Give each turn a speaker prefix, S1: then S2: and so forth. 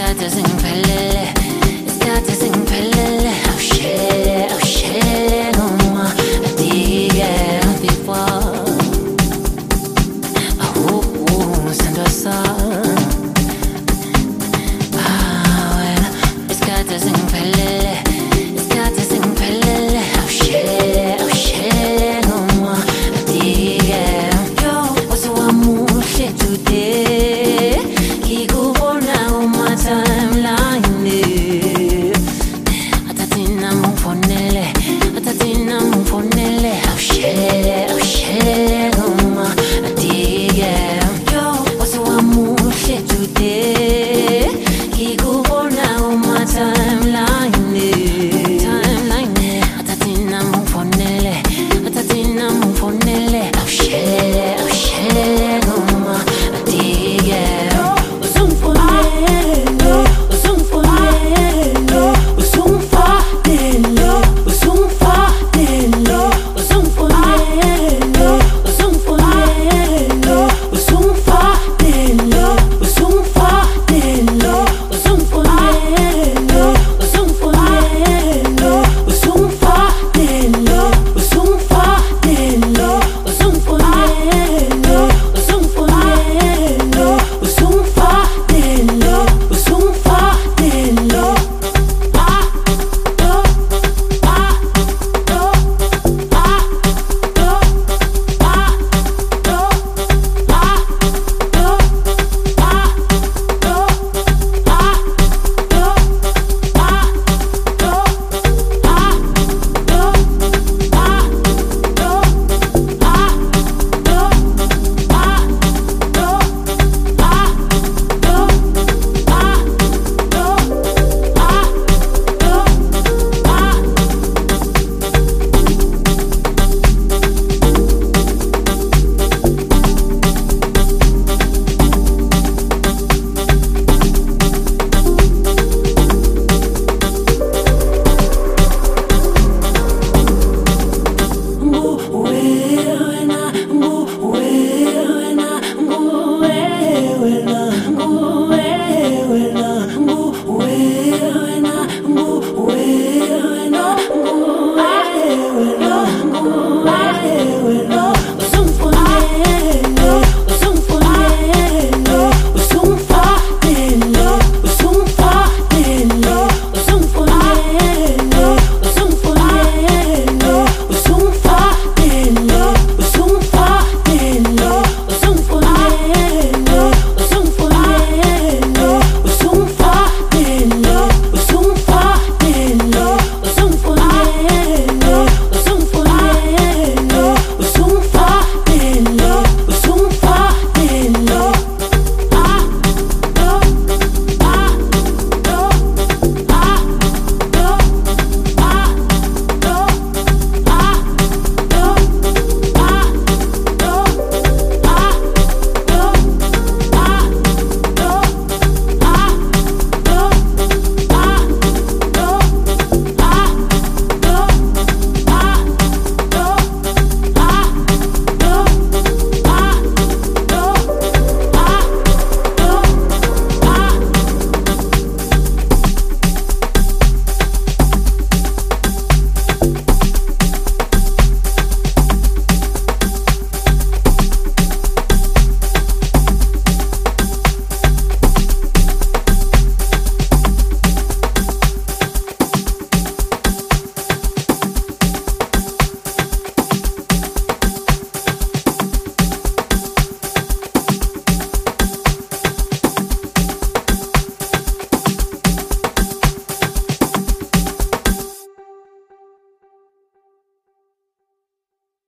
S1: It's to sing, it's to sing.